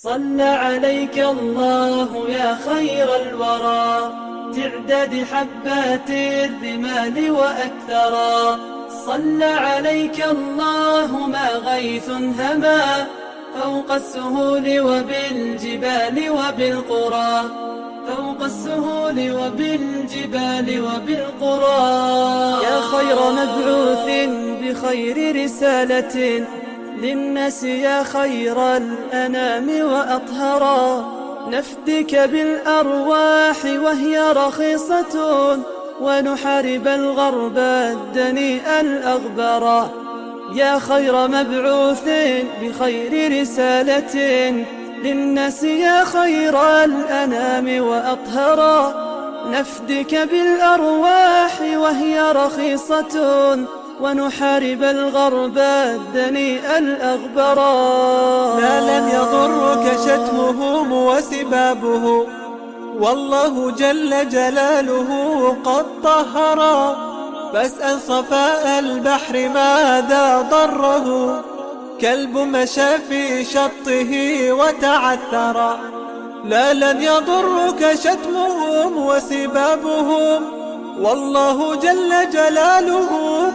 صلى عليك الله يا خير الورى. تعداد حبات الرمال وأكثرا. صلى عليك الله ما غيث هما. فوق السهول وبالجبال وبالقرى. فوق السهول وبالجبال وبالقرى. يا خير مبعوث بخير رسالة. للناس يا خير الأنام وأطهرا نفدك بالأرواح وهي رخيصة ونحارب الغرب الدنيء الأغبرا يا خير مبعوث بخير رسالة. للناس يا خير الأنام وأطهرا نفدك بالأرواح وهي رخيصة. ونحارب الغرب الدنيء الأغبرا لا لن يضرك شتمهم وسبابه. والله جل جلاله قد طهرا فاسأل صفاء البحر ماذا ضره. كلب مشى في شطه وتعثرا لا لن يضرك شتمهم وسبابهم والله جل جلاله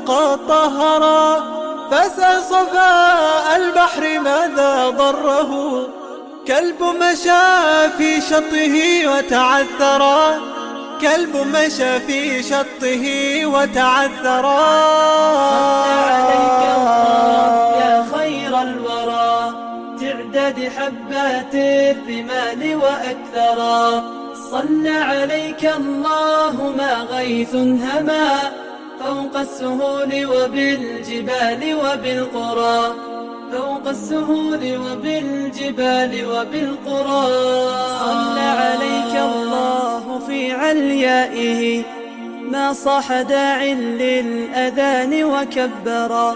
قد طهرا فاسأل صفاء البحر ماذا ضره. كلب مشى في شطه وتعثرا كلب مشى في شطه وتعثرا عليك الله يا خير الورى تعداد حبات الرمال وأكثرا صلى عليك الله ما غيث هما فوق السهول وبالجبال وبالقرى. فوق السهول وبالجبال وبالقرى. صلى عليك الله في عليائه ما صاح داع للأذان وكبرا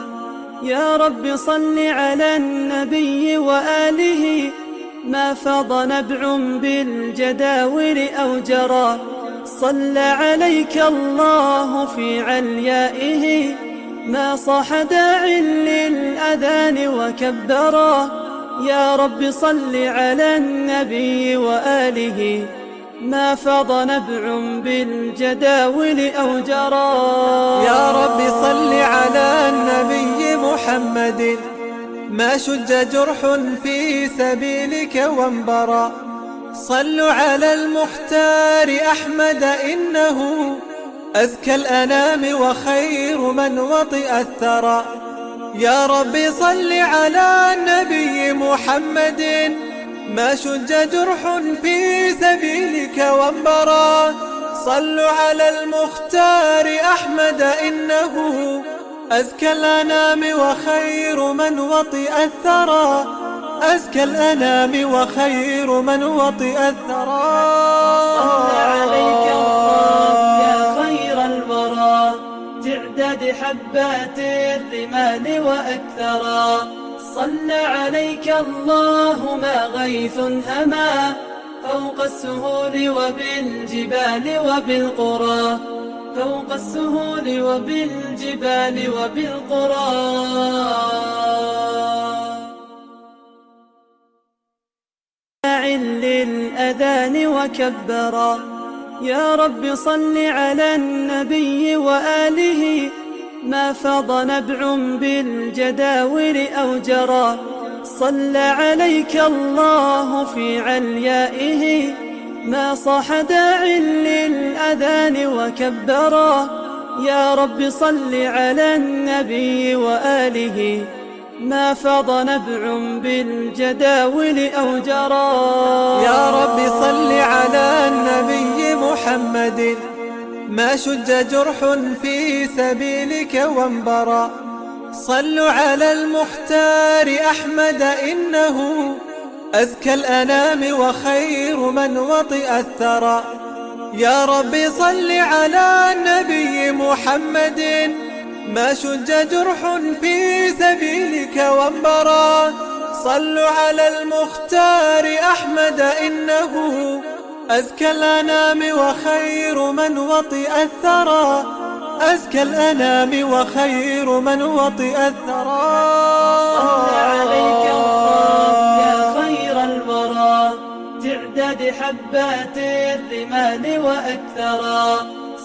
يا رب صل على النبي وآله ما فاض نبع بالجداول أو جرى. صلى عليك الله في عليائه. ما صاح داع للأذان وكبرا. يا رب صل على النبي وآله. ما فاض نبع بالجداول أو جرى. يا رب صل على النبي محمد. ما شج جرح في سبيلك وانبرى صلوا على المختار أحمد إنه أزكى الأنام وخير من وطئ الثرى. يا رب صل على النبي محمد ما شج جرح في سبيلك وانبرى صلوا على المختار أحمد إنه أزكى الأنام وخير من وطئ الثرى. أزكى الأنام وخير من وطئ الثرى. صلى عليك الله يا خير الورى. تعداد حبات الرمال وأكثرا. صلى عليك الله ما غيث هما فوق السهول وبالجبال وبالقرى. فوق السهول وبالجبال وبالقرى. للأذان وكبرا يا رب صل على النبي وآله. ما فاض نبع بالجداول أو جرى. صلى عليك الله في عليائه. ما صاح داع للأذان وكبرا يا رب صل على النبي وآله. ما فاض نبع بالجداول أو جرى. يا رب صل على النبي محمد. ما شج جرح في سبيلك وانبرى. صلوا على المختار أحمد إنه أزكى الأنام وخير من وطئ الثرى. يا رب صل على النبي محمد. ما شج جرح في سبيلك وانبرى. صلوا على المختار أحمد إنه أزكى الأنام وخير من وطئ الثرى. أزكى الأنام وخير من وطئ الثرى. حبات الرمال وأكثرا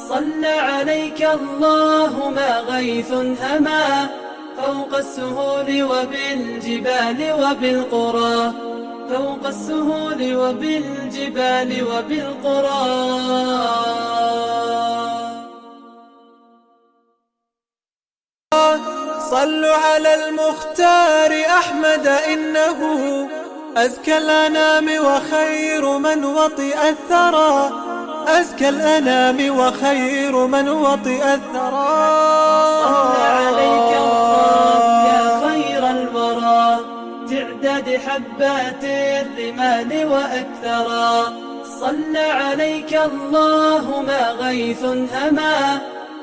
صلى عليك الله ما غيث هما فوق السهول وبالجبال وبالقرى. فوق السهول وبالجبال وبالقرى. صلوا على المختار أحمد إنه أزكى الأنام وخير من وطئ الثرى. أزكى الأنام وخير من وطئ الثرى. صلى عليك الله يا خير الورى. تعداد حبات الرمال وأكثرا. صلى عليك الله ما غيث هما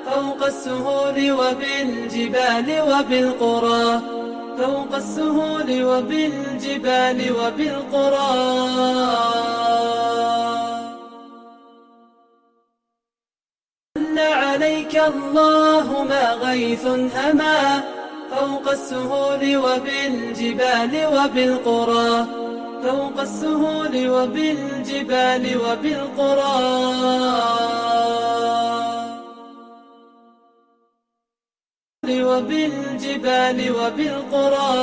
فوق السهول وبالجبال وبالقرى. فوق السهول وبالجبال وبالقرى. عليك الله ما غيث هما فوق السهول وبالجبال وبالقرى. فوق السهول وبالجبال وبالقرى. وبالجبال وبالقرى